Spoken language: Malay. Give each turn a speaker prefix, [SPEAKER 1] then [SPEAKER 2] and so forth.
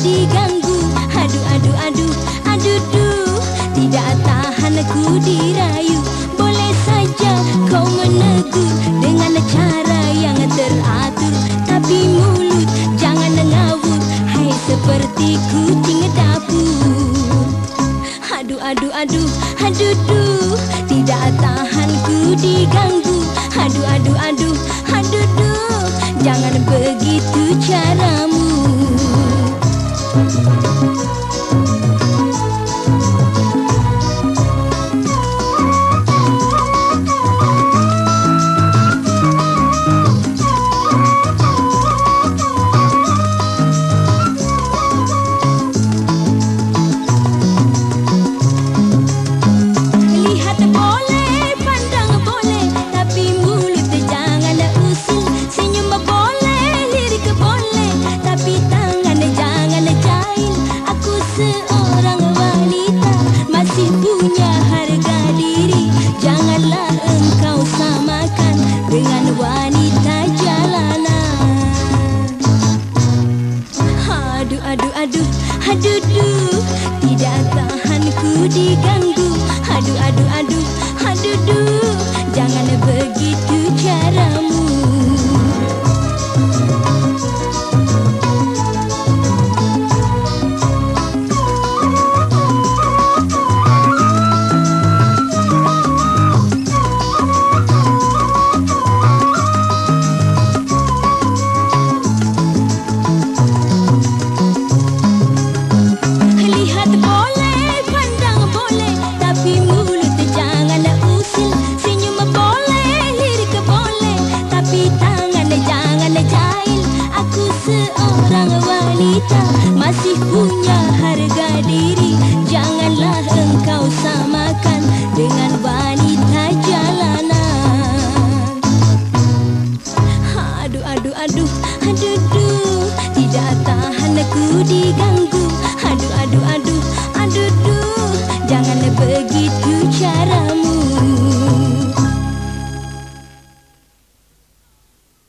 [SPEAKER 1] diganggu. Aduh, aduh, aduh, aduh, duh Tidak tahan aku dirayu. Boleh saja kau menegur Dengan cara yang teratur. Tapi mulut jangan ngawur Hai seperti kucing dapur. Aduh, aduh, aduh, aduh, duh Tidak tahan ku diganggu. Aduh, aduh, aduh, Aduh aduh aduh. Duh. Tidak tahan ku diganggu masih punya harga diri. Janganlah engkau samakan dengan wanita jalanan. Aduh, aduh, aduh, aduh, aduh. Tidak tahan aku diganggu